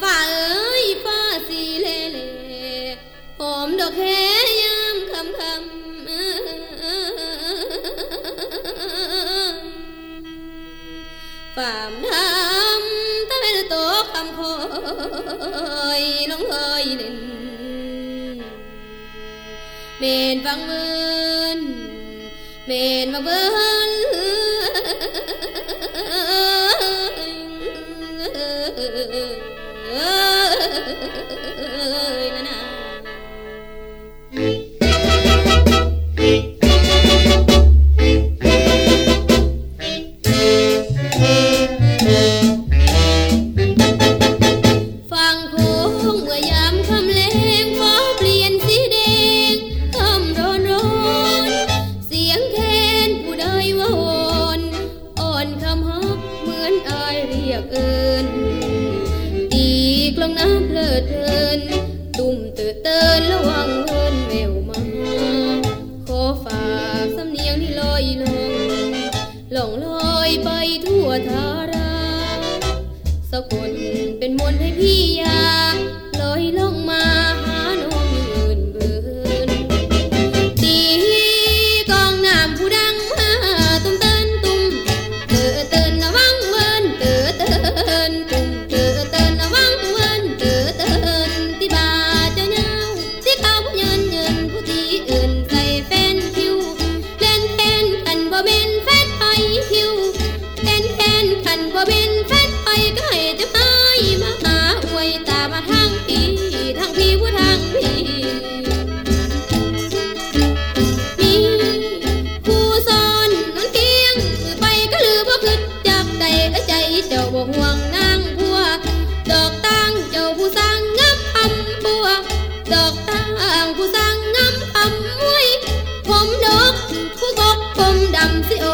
phải pha xì lê lê ôm được hết phạm tham ta bên tổ cầm khôi lông hơi lên mền vang mơn mền vang mơn สะกดเป็นมนให้พี่ยาลอยลงมา ใจเจ้าบ่ห่วงนางพัวดอกตั้งเจ้าผู้สร้างงับอำพัวดอกตั้งผู้สร้างงับอำว้ผมดกผู้กบผมดำสิโอ